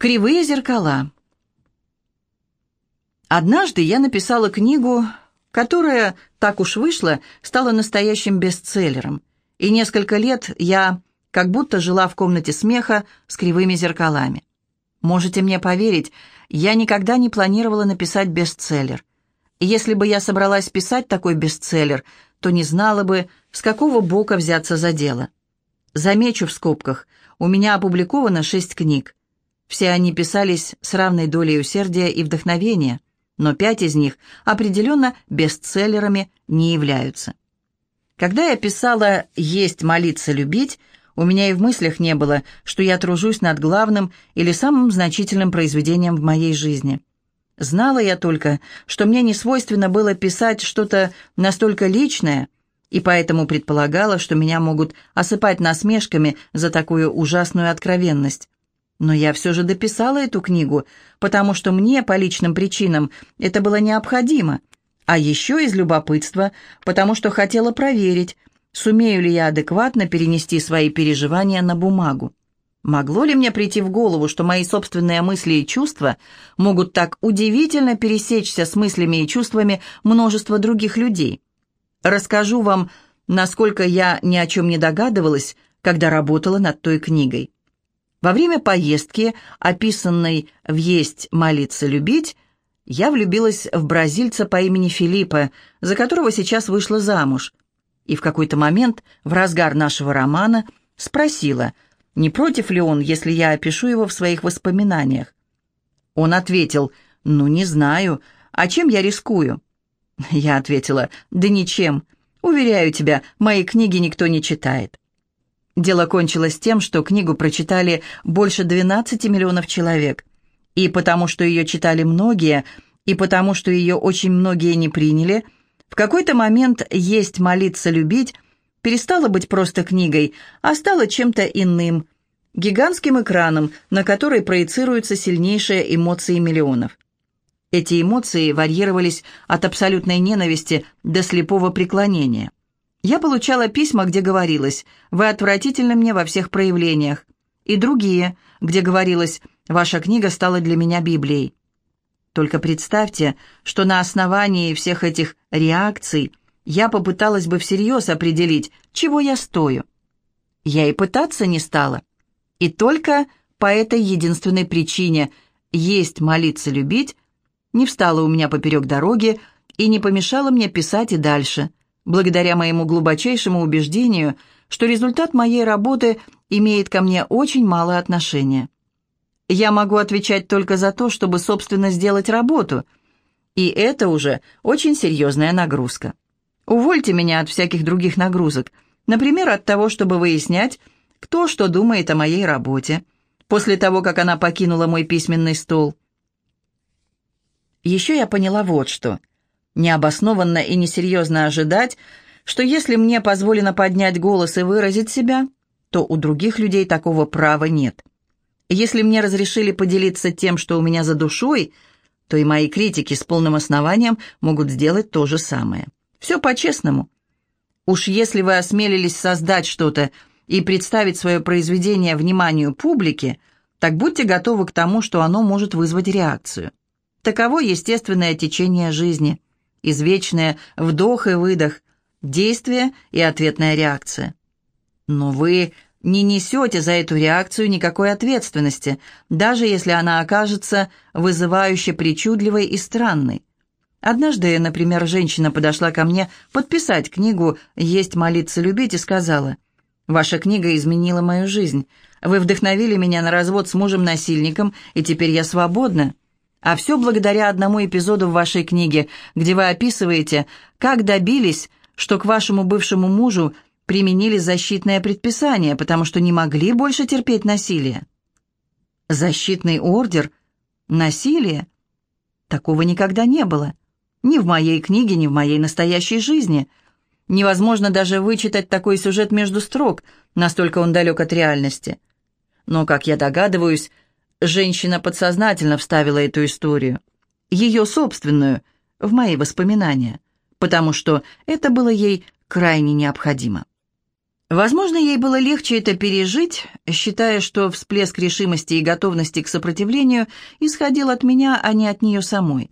Кривые зеркала. Однажды я написала книгу, которая, так уж вышла, стала настоящим бестселлером. И несколько лет я как будто жила в комнате смеха с кривыми зеркалами. Можете мне поверить, я никогда не планировала написать бестселлер. Если бы я собралась писать такой бестселлер, то не знала бы, с какого бока взяться за дело. Замечу в скобках, у меня опубликовано шесть книг. Все они писались с равной долей усердия и вдохновения, но пять из них определенно бестселлерами не являются. Когда я писала «Есть, молиться, любить», у меня и в мыслях не было, что я тружусь над главным или самым значительным произведением в моей жизни. Знала я только, что мне не свойственно было писать что-то настолько личное – и поэтому предполагала, что меня могут осыпать насмешками за такую ужасную откровенность. Но я все же дописала эту книгу, потому что мне, по личным причинам, это было необходимо, а еще из любопытства, потому что хотела проверить, сумею ли я адекватно перенести свои переживания на бумагу. Могло ли мне прийти в голову, что мои собственные мысли и чувства могут так удивительно пересечься с мыслями и чувствами множества других людей? Расскажу вам, насколько я ни о чем не догадывалась, когда работала над той книгой. Во время поездки, описанной в «Есть, молиться, любить», я влюбилась в бразильца по имени Филиппа, за которого сейчас вышла замуж. И в какой-то момент, в разгар нашего романа, спросила, не против ли он, если я опишу его в своих воспоминаниях. Он ответил, «Ну, не знаю, а чем я рискую?» Я ответила, «Да ничем. Уверяю тебя, мои книги никто не читает». Дело кончилось тем, что книгу прочитали больше 12 миллионов человек. И потому что ее читали многие, и потому что ее очень многие не приняли, в какой-то момент «Есть, молиться, любить» перестала быть просто книгой, а стала чем-то иным, гигантским экраном, на который проецируются сильнейшие эмоции миллионов. Эти эмоции варьировались от абсолютной ненависти до слепого преклонения. Я получала письма, где говорилось «Вы отвратительны мне во всех проявлениях», и другие, где говорилось «Ваша книга стала для меня Библией». Только представьте, что на основании всех этих реакций я попыталась бы всерьез определить, чего я стою. Я и пытаться не стала. И только по этой единственной причине «есть, молиться, любить» не встала у меня поперек дороги и не помешала мне писать и дальше, благодаря моему глубочайшему убеждению, что результат моей работы имеет ко мне очень мало отношения. Я могу отвечать только за то, чтобы, собственно, сделать работу, и это уже очень серьезная нагрузка. Увольте меня от всяких других нагрузок, например, от того, чтобы выяснять, кто что думает о моей работе, после того, как она покинула мой письменный стол. Еще я поняла вот что. Необоснованно и несерьезно ожидать, что если мне позволено поднять голос и выразить себя, то у других людей такого права нет. Если мне разрешили поделиться тем, что у меня за душой, то и мои критики с полным основанием могут сделать то же самое. Все по-честному. Уж если вы осмелились создать что-то и представить свое произведение вниманию публики, так будьте готовы к тому, что оно может вызвать реакцию. Таково естественное течение жизни. Извечное вдох и выдох, действие и ответная реакция. Но вы не несете за эту реакцию никакой ответственности, даже если она окажется вызывающе причудливой и странной. Однажды, например, женщина подошла ко мне подписать книгу «Есть, молиться, любить» и сказала, «Ваша книга изменила мою жизнь. Вы вдохновили меня на развод с мужем-насильником, и теперь я свободна». А все благодаря одному эпизоду в вашей книге, где вы описываете, как добились, что к вашему бывшему мужу применили защитное предписание, потому что не могли больше терпеть насилие. Защитный ордер? Насилие? Такого никогда не было. Ни в моей книге, ни в моей настоящей жизни. Невозможно даже вычитать такой сюжет между строк, настолько он далек от реальности. Но, как я догадываюсь, Женщина подсознательно вставила эту историю, ее собственную, в мои воспоминания, потому что это было ей крайне необходимо. Возможно, ей было легче это пережить, считая, что всплеск решимости и готовности к сопротивлению исходил от меня, а не от нее самой.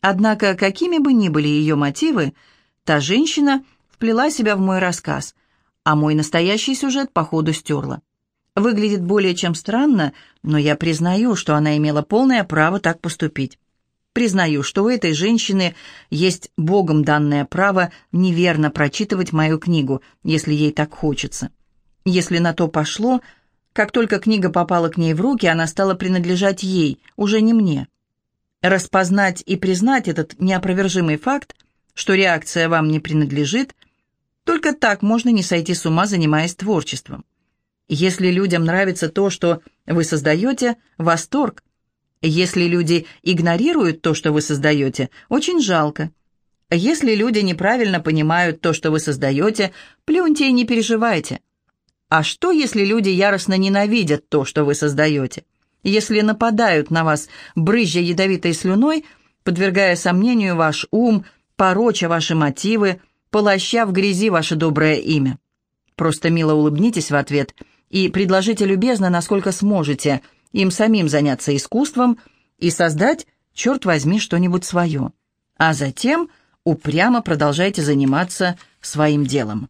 Однако, какими бы ни были ее мотивы, та женщина вплела себя в мой рассказ, а мой настоящий сюжет по ходу стерла. Выглядит более чем странно, но я признаю, что она имела полное право так поступить. Признаю, что у этой женщины есть Богом данное право неверно прочитывать мою книгу, если ей так хочется. Если на то пошло, как только книга попала к ней в руки, она стала принадлежать ей, уже не мне. Распознать и признать этот неопровержимый факт, что реакция вам не принадлежит, только так можно не сойти с ума, занимаясь творчеством. Если людям нравится то, что вы создаете, восторг – если люди игнорируют то, что вы создаете, очень жалко. Если люди неправильно понимают то, что вы создаете, плюньте и не переживайте. А что, если люди яростно ненавидят то, что вы создаете? Если нападают на вас, брызжа ядовитой слюной, подвергая сомнению ваш ум, пороча ваши мотивы, полоща в грязи ваше доброе имя? Просто мило улыбнитесь в ответ и предложите любезно, насколько сможете – им самим заняться искусством и создать, черт возьми, что-нибудь свое. А затем упрямо продолжайте заниматься своим делом.